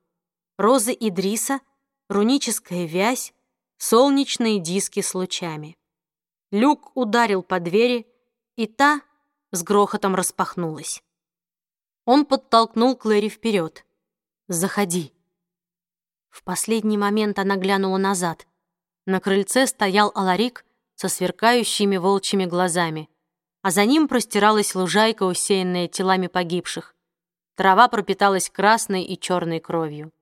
Розы Идриса, руническая вязь, солнечные диски с лучами. Люк ударил по двери, и та с грохотом распахнулась. Он подтолкнул Клэри вперед. «Заходи». В последний момент она глянула назад. На крыльце стоял Аларик со сверкающими волчьими глазами а за ним простиралась лужайка, усеянная телами погибших. Трава пропиталась красной и черной кровью.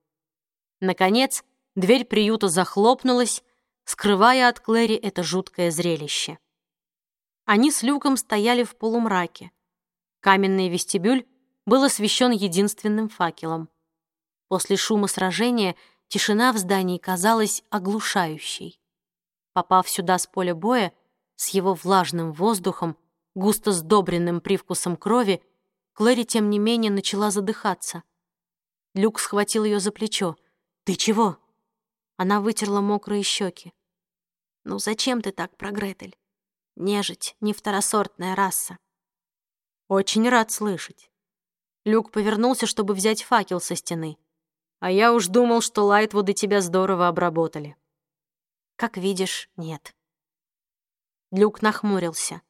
Наконец, дверь приюта захлопнулась, скрывая от Клэри это жуткое зрелище. Они с Люком стояли в полумраке. Каменный вестибюль был освещен единственным факелом. После шума сражения тишина в здании казалась оглушающей. Попав сюда с поля боя, с его влажным воздухом, густо сдобренным привкусом крови, Клэри, тем не менее, начала задыхаться. Люк схватил ее за плечо. «Ты чего?» Она вытерла мокрые щеки. «Ну зачем ты так про Гретель? Нежить, не второсортная раса». «Очень рад слышать». Люк повернулся, чтобы взять факел со стены. «А я уж думал, что Лайтвуды тебя здорово обработали». «Как видишь, нет». Люк нахмурился.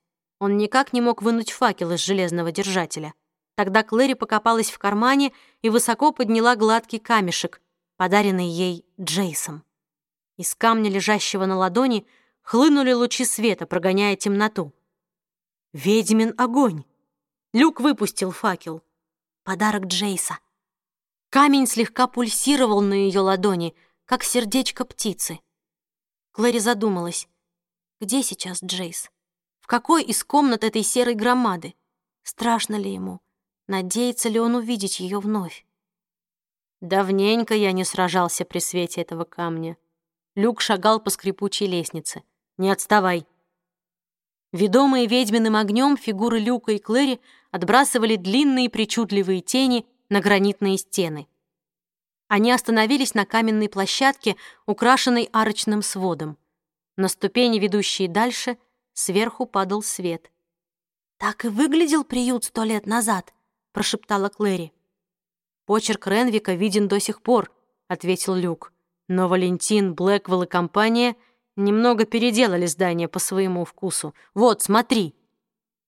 Он никак не мог вынуть факел из железного держателя. Тогда Клэри покопалась в кармане и высоко подняла гладкий камешек, подаренный ей Джейсом. Из камня, лежащего на ладони, хлынули лучи света, прогоняя темноту. «Ведьмин огонь!» Люк выпустил факел. Подарок Джейса. Камень слегка пульсировал на ее ладони, как сердечко птицы. Клэри задумалась, где сейчас Джейс? Какой из комнат этой серой громады? Страшно ли ему? Надеется ли он увидеть ее вновь? Давненько я не сражался при свете этого камня.
Люк шагал по скрипучей лестнице. «Не отставай!» Ведомые ведьминым огнем фигуры Люка и Клэри отбрасывали длинные причудливые тени на гранитные стены. Они остановились на каменной площадке, украшенной арочным сводом. На ступени, ведущие дальше, сверху падал свет. «Так и выглядел приют сто лет назад», — прошептала Клэри. «Почерк Ренвика виден до сих пор», — ответил Люк. «Но Валентин, Блэквелл и компания немного переделали здание по своему вкусу. Вот, смотри».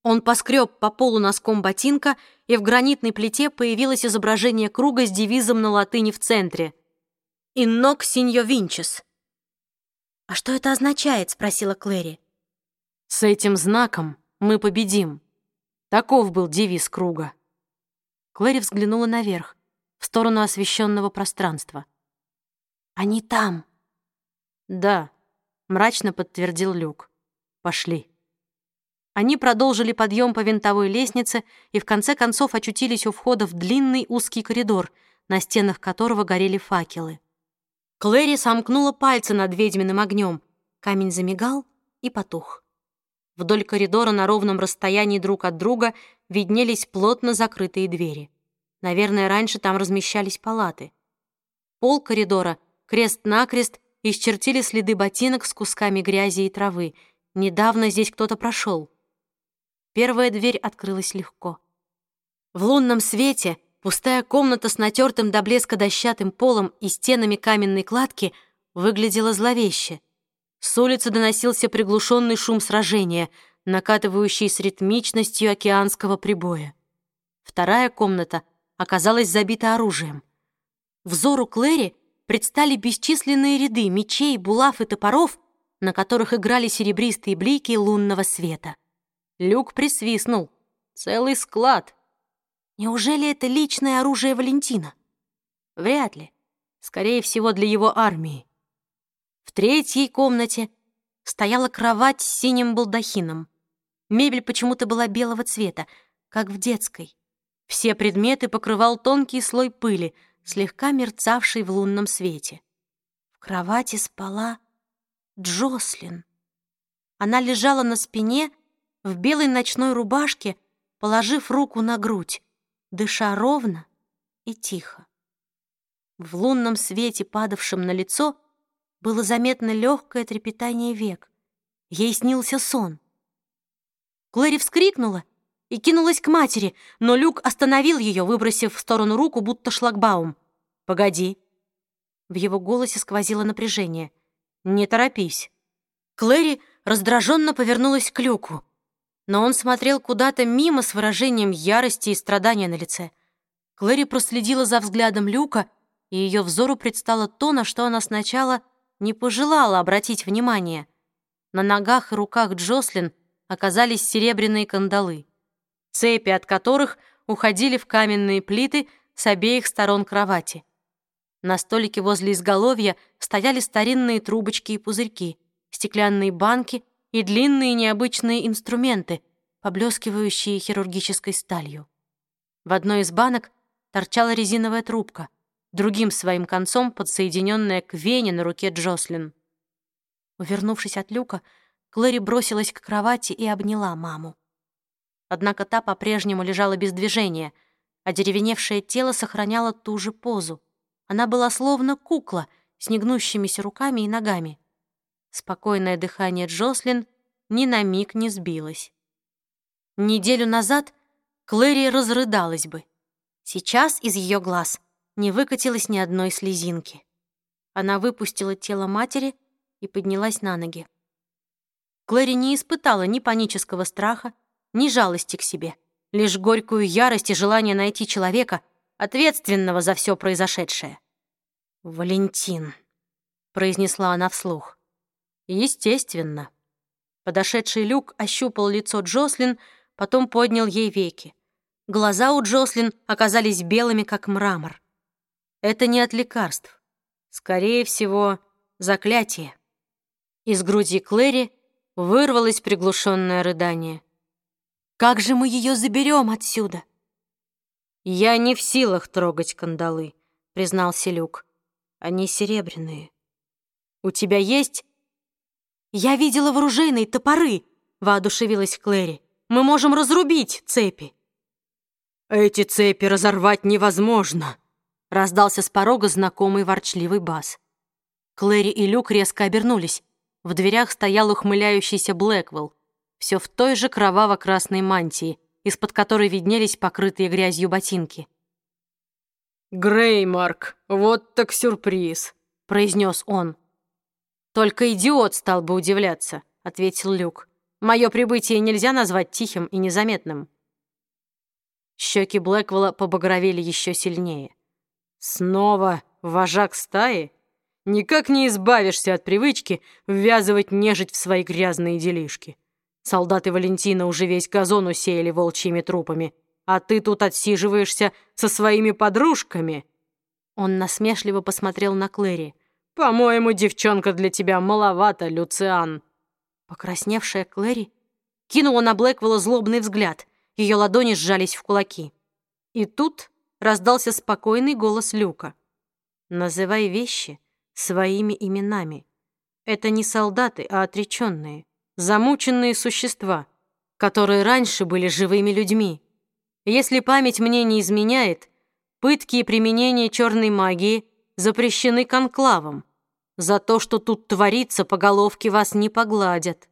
Он поскреб по полу носком ботинка, и в гранитной плите появилось изображение круга с девизом на латыни в центре. «Иннок синьо винчес». «А что это означает?» — спросила Клэри. «С этим знаком мы победим». Таков был девиз круга. Клэри взглянула наверх, в сторону освещенного пространства. «Они там!» «Да», — мрачно подтвердил Люк. «Пошли». Они продолжили подъем по винтовой лестнице и в конце концов очутились у входа в длинный узкий коридор, на стенах которого горели факелы. Клэри сомкнула пальцы над ведьминым огнем. Камень замигал и потух. Вдоль коридора на ровном расстоянии друг от друга виднелись плотно закрытые двери. Наверное, раньше там размещались палаты. Пол коридора, крест-накрест, исчертили следы ботинок с кусками грязи и травы. Недавно здесь кто-то прошел. Первая дверь открылась легко. В лунном свете пустая комната с натертым до блеска дощатым полом и стенами каменной кладки выглядела зловеще. С улицы доносился приглушенный шум сражения, накатывающий с ритмичностью океанского прибоя. Вторая комната оказалась забита оружием. Взору Клэри предстали бесчисленные ряды мечей, булав и топоров, на которых играли серебристые блики лунного света. Люк присвистнул. Целый склад. Неужели это личное оружие Валентина? Вряд ли. Скорее всего, для его армии. В третьей комнате стояла кровать с синим балдахином. Мебель почему-то была белого цвета, как в детской. Все предметы покрывал тонкий слой пыли, слегка мерцавший в лунном свете. В кровати спала Джослин. Она лежала на спине, в белой ночной рубашке, положив руку на грудь, дыша ровно и тихо. В лунном свете, падавшем на лицо, было заметно легкое трепетание век. Ей снился сон. Клэри вскрикнула и кинулась к матери, но Люк остановил ее, выбросив в сторону руку, будто шлагбаум. «Погоди». В его голосе сквозило напряжение. «Не торопись». Клэри раздраженно повернулась к Люку но он смотрел куда-то мимо с выражением ярости и страдания на лице. Клэри проследила за взглядом Люка, и ее взору предстало то, на что она сначала не пожелала обратить внимание. На ногах и руках Джослин оказались серебряные кандалы, цепи от которых уходили в каменные плиты с обеих сторон кровати. На столике возле изголовья стояли старинные трубочки и пузырьки, стеклянные банки — и длинные необычные инструменты, поблескивающие хирургической сталью. В одной из банок торчала резиновая трубка, другим своим концом подсоединенная к вене на руке Джослин. Увернувшись от люка, Клэри бросилась к кровати и обняла маму. Однако та по-прежнему лежала без движения, а деревеневшее тело сохраняло ту же позу. Она была словно кукла с негнущимися руками и ногами. Спокойное дыхание Джослин ни на миг не сбилось. Неделю назад Клэри разрыдалась бы. Сейчас из ее глаз не выкатилось ни одной слезинки. Она выпустила тело матери и поднялась на ноги. Клэри не испытала ни панического страха, ни жалости к себе, лишь горькую ярость и желание найти человека, ответственного за все произошедшее. «Валентин», — произнесла она вслух. Естественно. Подошедший Люк ощупал лицо Джослин, потом поднял ей веки. Глаза у Джослин оказались белыми, как мрамор. Это не от лекарств. Скорее всего, заклятие. Из груди Клэри вырвалось приглушенное рыдание. «Как же мы ее заберем отсюда?» «Я не в силах трогать кандалы», — признался Люк. «Они серебряные». У тебя есть...» «Я видела вооруженные топоры», — воодушевилась Клэри. «Мы можем разрубить цепи».
«Эти цепи разорвать невозможно», — раздался с порога знакомый ворчливый бас.
Клэри и Люк резко обернулись. В дверях стоял ухмыляющийся Блэквелл, все в той же кроваво-красной мантии, из-под которой виднелись покрытые грязью ботинки.
«Греймарк, вот так сюрприз», — произнес он.
«Только идиот стал бы удивляться», — ответил Люк. «Мое прибытие нельзя назвать тихим и незаметным». Щеки Блэквелла побагровели еще сильнее.
«Снова вожак стаи?» Никак не избавишься от привычки ввязывать нежить в свои грязные делишки. Солдаты Валентина уже весь газон усеяли волчьими трупами, а ты тут отсиживаешься со своими подружками».
Он насмешливо посмотрел на Клэри.
«По-моему, девчонка для тебя маловато, Люциан».
Покрасневшая Клэри кинула на Блэквелла злобный взгляд. Ее ладони сжались в кулаки. И тут раздался спокойный голос Люка. «Называй вещи своими именами. Это не солдаты, а отреченные, замученные существа, которые раньше были живыми людьми. Если память мне не изменяет, пытки и применение черной магии запрещены конклавом. За то, что тут творится, по головке вас не погладят.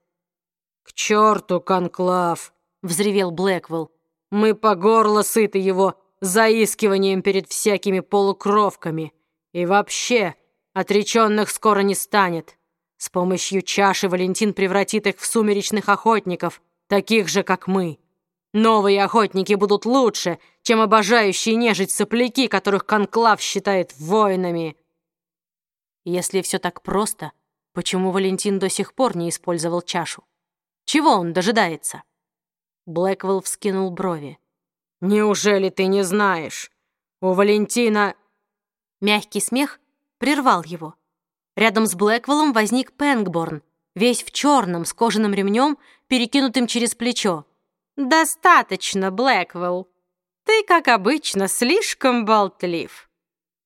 «К черту конклав!» — взревел Блэквелл. «Мы по горло сыты его заискиванием перед всякими полукровками. И вообще, Отреченных скоро не станет. С помощью чаши Валентин превратит их в сумеречных охотников, таких же, как мы. Новые охотники будут лучше, чем обожающие нежить сопляки, которых Конклав считает воинами.
Если все так просто, почему Валентин до сих пор не использовал чашу? Чего он дожидается? Блэквелл вскинул брови.
«Неужели ты не знаешь? У Валентина...»
Мягкий смех прервал его. Рядом с Блэквеллом возник Пэнгборн, весь в черном, с кожаным ремнем, перекинутым через плечо. «Достаточно, Блэквелл. Ты, как обычно, слишком болтлив».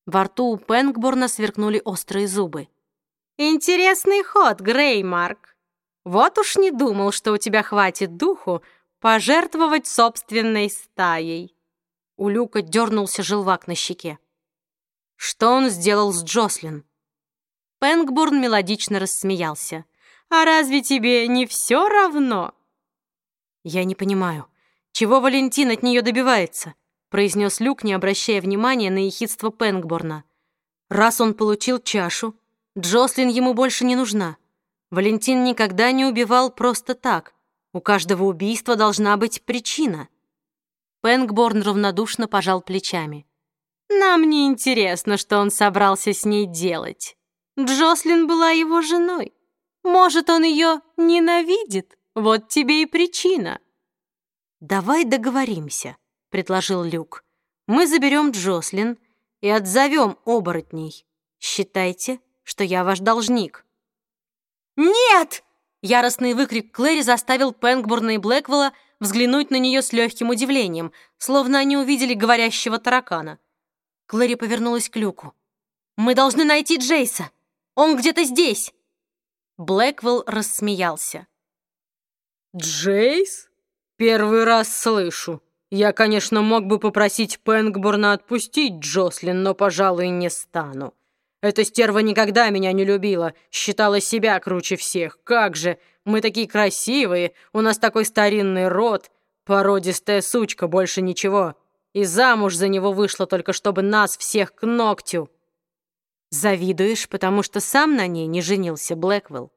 Во рту у Пэнгборна сверкнули острые зубы. «Интересный ход, Греймарк. Вот уж не думал, что у тебя хватит духу пожертвовать собственной стаей». У Люка дернулся желвак на щеке. Что он сделал с Джослин? Пэнгбурн мелодично рассмеялся. «А разве тебе не все равно?»
«Я не понимаю, чего Валентин от нее добивается?» произнес Люк, не обращая внимания на ехидство Пэнгборна. «Раз он получил чашу, Джослин ему больше не нужна. Валентин никогда не убивал просто так. У каждого убийства должна быть причина».
Пэнгборн равнодушно пожал плечами. Нам не интересно, что он собрался с ней делать. Джослин была его женой. Может, он ее ненавидит? Вот тебе и причина.
«Давай договоримся», — предложил Люк. «Мы заберем Джослин и отзовем оборотней. Считайте, что я ваш должник».
«Нет!» Яростный выкрик Клэри заставил Пэнгбурна и Блэквелла взглянуть на нее с легким удивлением, словно они увидели говорящего таракана. Клэри повернулась к люку. «Мы должны найти Джейса! Он где-то здесь!» Блэквелл рассмеялся.
«Джейс? Первый раз слышу. Я, конечно, мог бы попросить Пэнгборна отпустить Джослин, но, пожалуй, не стану. Эта стерва никогда меня не любила, считала себя круче всех. Как же, мы такие красивые, у нас такой старинный род, породистая сучка, больше ничего и замуж за него вышла только чтобы нас всех к ногтю.
Завидуешь, потому что сам на ней не женился Блэквелл.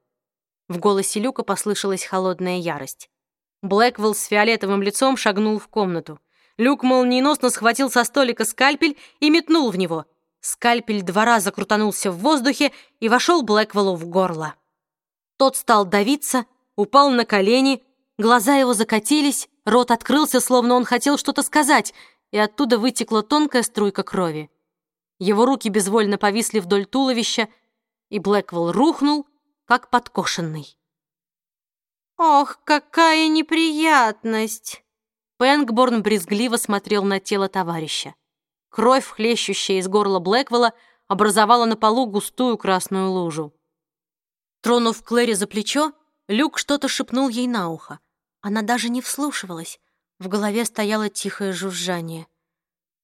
В голосе Люка послышалась холодная ярость. Блэквелл с фиолетовым лицом шагнул в комнату. Люк молниеносно схватил со столика скальпель и метнул в него. Скальпель два раза крутанулся в воздухе и вошел Блэквеллу в горло. Тот стал давиться, упал на колени, глаза его закатились, рот открылся, словно он хотел что-то сказать, и оттуда вытекла тонкая струйка крови. Его руки безвольно повисли вдоль туловища, и Блэквелл рухнул, как подкошенный. «Ох, какая неприятность!» Пэнгборн брезгливо смотрел на тело товарища. Кровь, хлещущая из горла Блэквелла, образовала на полу густую красную лужу.
Тронув Клэри за плечо, Люк что-то шепнул ей на ухо. Она даже не вслушивалась. В голове стояло тихое жужжание.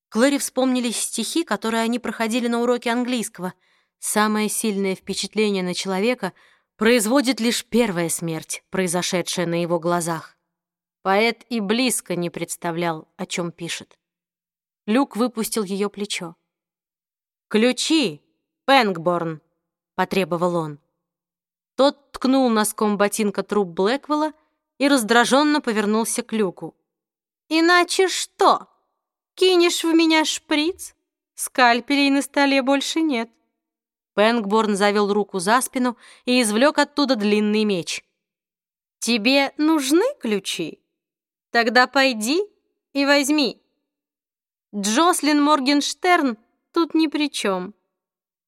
Клэри вспомнились стихи, которые они проходили на уроке английского. Самое сильное впечатление на человека производит лишь первая смерть, произошедшая на его глазах. Поэт и близко не представлял, о чем пишет. Люк выпустил ее плечо. «Ключи, Пэнгборн!» — потребовал он. Тот ткнул носком ботинка труп Блэквелла и раздраженно повернулся к Люку.
«Иначе что? Кинешь в меня шприц? Скальпелей на столе больше нет».
Пэнгборн завел руку за спину и извлек оттуда длинный меч.
«Тебе нужны ключи? Тогда пойди и возьми. Джослин Моргенштерн тут ни при чем.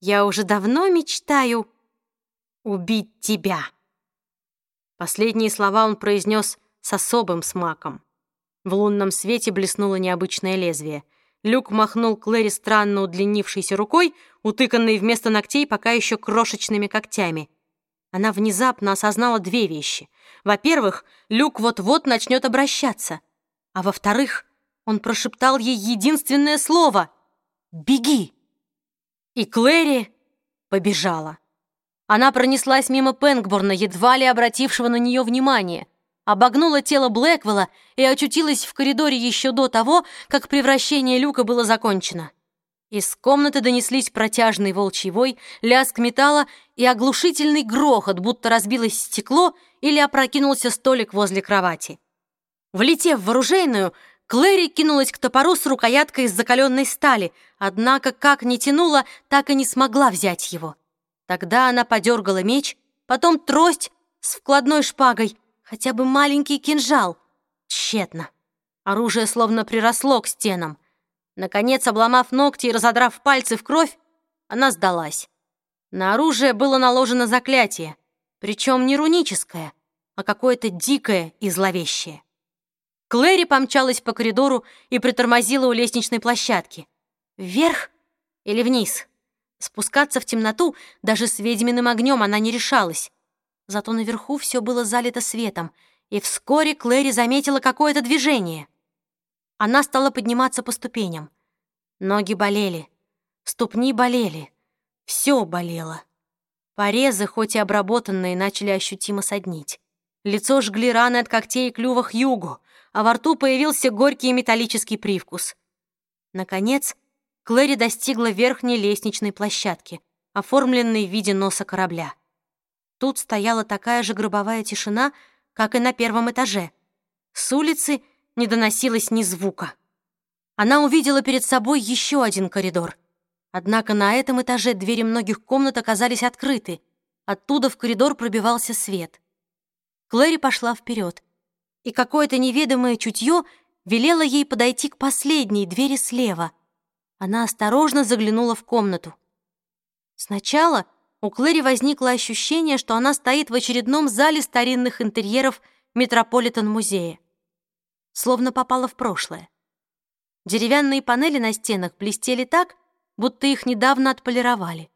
Я уже давно мечтаю убить тебя».
Последние слова он произнес с особым смаком. В лунном свете блеснуло необычное лезвие. Люк махнул Клэри странно удлинившейся рукой, утыканной вместо ногтей пока еще крошечными когтями. Она внезапно осознала две вещи. Во-первых, Люк вот-вот начнет обращаться. А во-вторых, он прошептал ей единственное слово «Беги!» И Клэри побежала. Она пронеслась мимо Пэнкборна, едва ли обратившего на нее внимание, обогнула тело Блэквелла и очутилась в коридоре еще до того, как превращение люка было закончено. Из комнаты донеслись протяжный волчий вой, лязг металла и оглушительный грохот, будто разбилось стекло или опрокинулся столик возле кровати. Влетев в оружейную, Клэри кинулась к топору с рукояткой из закаленной стали, однако как не тянула, так и не смогла взять его. Тогда она подергала меч, потом трость с вкладной шпагой, хотя бы маленький кинжал. Тщетно. Оружие словно приросло к стенам. Наконец, обломав ногти и разодрав пальцы в кровь, она сдалась. На оружие было наложено заклятие, причем не руническое, а какое-то дикое и зловещее. Клэри помчалась по коридору и притормозила у лестничной площадки. Вверх или вниз? Спускаться в темноту даже с ведьминым огнем она не решалась. Зато наверху все было залито светом, и вскоре Клэри заметила какое-то движение. Она стала подниматься по ступеням. Ноги болели, ступни болели, все болело. Порезы, хоть и обработанные, начали ощутимо соднить. Лицо жгли раны от когтей и клюва Хьюгу, а во рту появился горький металлический привкус. Наконец, Клэри достигла верхней лестничной площадки, оформленной в виде носа корабля. Тут стояла такая же гробовая тишина, как и на первом этаже. С улицы не доносилось ни звука. Она увидела перед собой еще один коридор. Однако на этом этаже двери многих комнат оказались открыты. Оттуда в коридор пробивался свет. Клэри пошла вперед, и какое-то неведомое чутье велело ей подойти к последней двери слева. Она осторожно заглянула в комнату. Сначала у Клэри возникло ощущение, что она стоит в очередном зале старинных интерьеров Метрополитен-музея. Словно попала в прошлое. Деревянные панели на стенах блестели так, будто их недавно отполировали.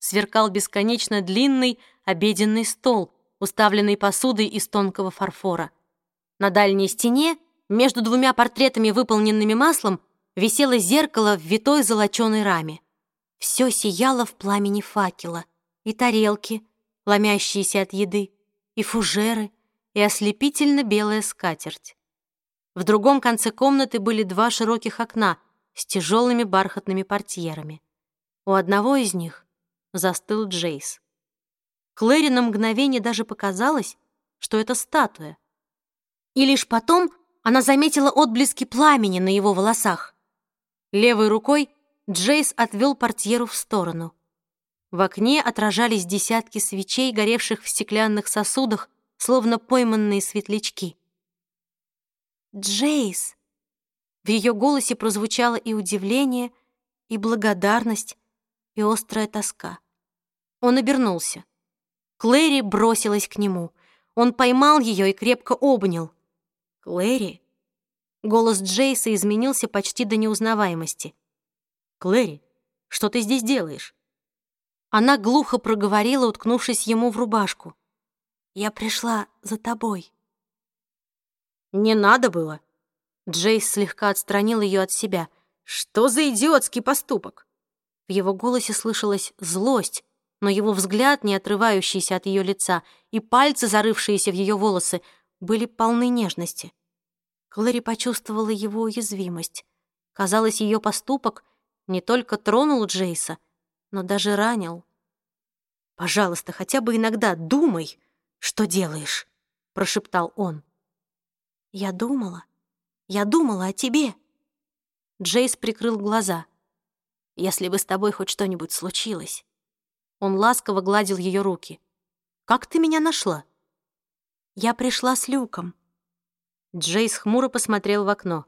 Сверкал бесконечно длинный обеденный стол, уставленный посудой из тонкого фарфора. На дальней стене, между двумя портретами, выполненными маслом, висело зеркало в витой золоченой раме. Все сияло в пламени факела. И тарелки, ломящиеся от еды, и фужеры, и ослепительно белая скатерть. В другом конце комнаты были два широких окна с тяжелыми бархатными портьерами. У одного из них застыл Джейс. Клэри на мгновение даже показалось, что это статуя. И лишь потом она заметила отблески пламени на его волосах. Левой рукой Джейс отвел портьеру в сторону. В окне отражались десятки свечей, горевших в стеклянных сосудах, словно пойманные светлячки. «Джейс!» В ее голосе прозвучало и удивление, и благодарность, и острая тоска. Он обернулся. Клэри бросилась к нему. Он поймал ее и крепко обнял. «Клэри?» Голос Джейса изменился почти до неузнаваемости. «Клэри, что ты здесь делаешь?» Она глухо проговорила, уткнувшись ему в рубашку. «Я пришла за тобой».
«Не надо было». Джейс слегка отстранил ее от себя. «Что за идиотский поступок?» В его голосе слышалась злость, но его взгляд, не отрывающийся от ее лица, и пальцы, зарывшиеся в ее волосы, были полны нежности. Клэри почувствовала его уязвимость. Казалось, ее поступок не только тронул Джейса, но даже ранил. «Пожалуйста, хотя бы иногда думай, что делаешь», — прошептал он.
«Я думала, я думала о тебе».
Джейс прикрыл глаза. «Если бы с тобой хоть что-нибудь случилось». Он ласково гладил ее руки. «Как ты меня нашла?»
«Я пришла с Люком».
Джейс хмуро посмотрел в окно.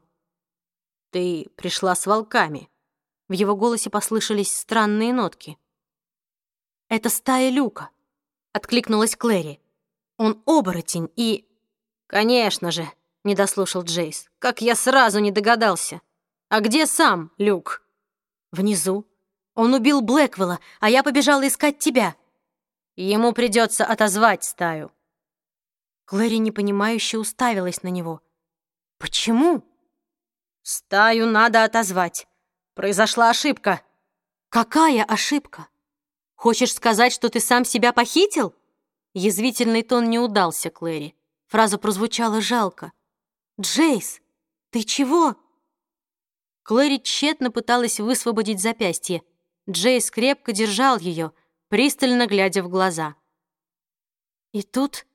«Ты пришла с волками». В его голосе послышались странные нотки. «Это стая Люка», — откликнулась Клэри. «Он оборотень и...» «Конечно же», — не дослушал Джейс. «Как я сразу не догадался! А где сам Люк?» «Внизу. Он убил Блэквелла, а я побежала искать тебя. Ему придется отозвать стаю».
Клэри непонимающе уставилась на него. «Почему?»
«Стаю надо отозвать. Произошла ошибка».
«Какая ошибка? Хочешь сказать, что ты сам себя похитил?» Язвительный тон не удался Клэри. Фраза прозвучала жалко. «Джейс, ты чего?» Клэри тщетно пыталась высвободить запястье. Джейс крепко держал ее, пристально глядя в глаза. И тут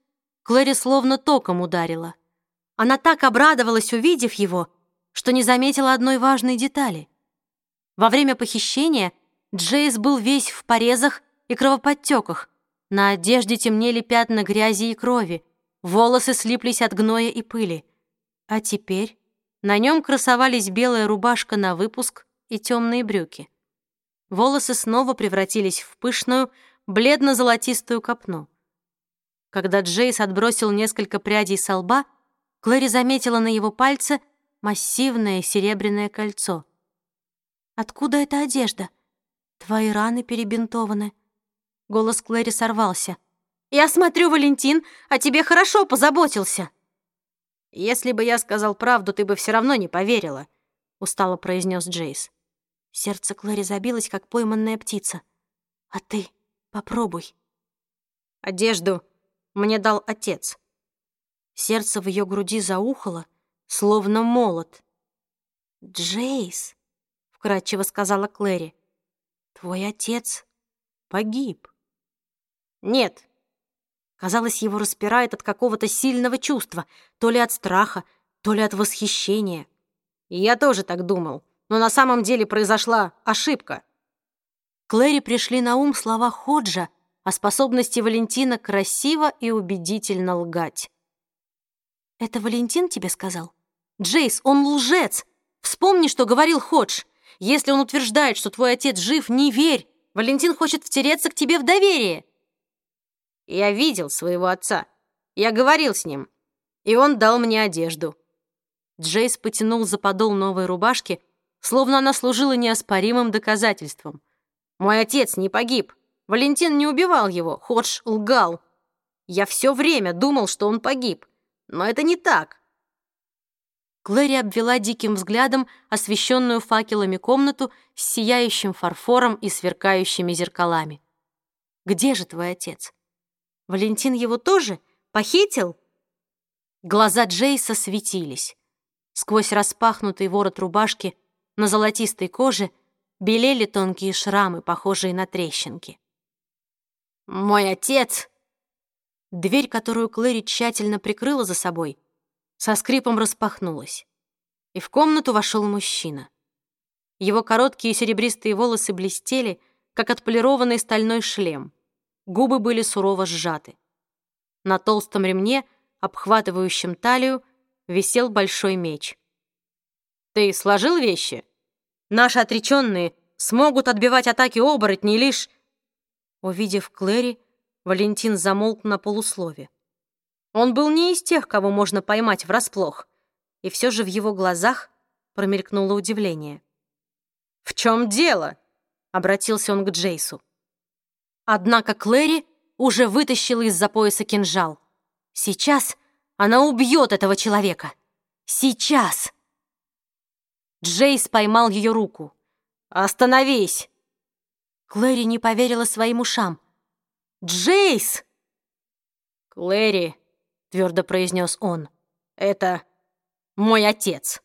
Клэри словно током ударила. Она так обрадовалась, увидев его, что не заметила одной важной детали. Во время похищения Джейс был весь в порезах и кровоподтеках. На одежде темнели пятна грязи и крови, волосы слиплись от гноя и пыли. А теперь на нем красовались белая рубашка на выпуск и темные брюки. Волосы снова превратились в пышную, бледно-золотистую копну. Когда Джейс отбросил несколько прядей со лба, Клэри заметила на его пальце массивное серебряное кольцо. «Откуда эта одежда? Твои раны перебинтованы». Голос Клэри сорвался. «Я смотрю, Валентин, о тебе хорошо позаботился».
«Если бы я сказал правду, ты бы все равно не поверила», — устало произнес Джейс.
Сердце Клэри забилось, как пойманная птица. «А ты попробуй».
«Одежду мне дал отец».
Сердце в ее груди заухало, словно молот. «Джейс», — вкратчиво сказала Клэри, — «твой отец погиб».
«Нет».
Казалось, его распирает от какого-то сильного чувства, то ли от страха, то ли от восхищения.
я тоже так думал, но на самом деле произошла ошибка.
Клэри пришли на ум слова Ходжа о способности Валентина красиво и убедительно лгать. «Это Валентин тебе сказал?» «Джейс, он лжец! Вспомни, что говорил Ходж. Если он утверждает, что твой отец жив, не верь. Валентин хочет втереться к тебе в доверие».
«Я видел своего отца. Я говорил с ним. И он дал мне одежду».
Джейс потянул за подол новой рубашки, словно она служила неоспоримым доказательством.
«Мой отец не погиб. Валентин не убивал его. Ходж лгал. Я все время думал, что он погиб. Но это не так.
Клэри обвела диким взглядом освещенную факелами комнату с сияющим фарфором и сверкающими зеркалами. «Где же твой отец? Валентин его тоже похитил?» Глаза Джейса светились. Сквозь распахнутый ворот рубашки на золотистой коже белели тонкие шрамы, похожие на трещинки.
«Мой отец!»
Дверь, которую Клэри тщательно прикрыла за собой, со скрипом распахнулась, и в комнату вошел мужчина. Его короткие серебристые волосы блестели, как отполированный стальной шлем. Губы были сурово сжаты. На толстом ремне, обхватывающем талию, висел большой меч.
«Ты сложил вещи? Наши отреченные смогут отбивать атаки оборотней лишь...»
Увидев Клэри, Валентин замолк на полуслове. Он был не из тех, кого можно поймать врасплох, и все же в его глазах промелькнуло удивление.
«В чем дело?»
— обратился он к Джейсу. Однако Клэри уже вытащила из-за пояса кинжал. Сейчас она убьет этого человека. Сейчас! Джейс поймал ее руку. «Остановись!» Клэри не поверила своим ушам. «Джейс!» «Клэри», — твердо произнес он, — «это мой отец».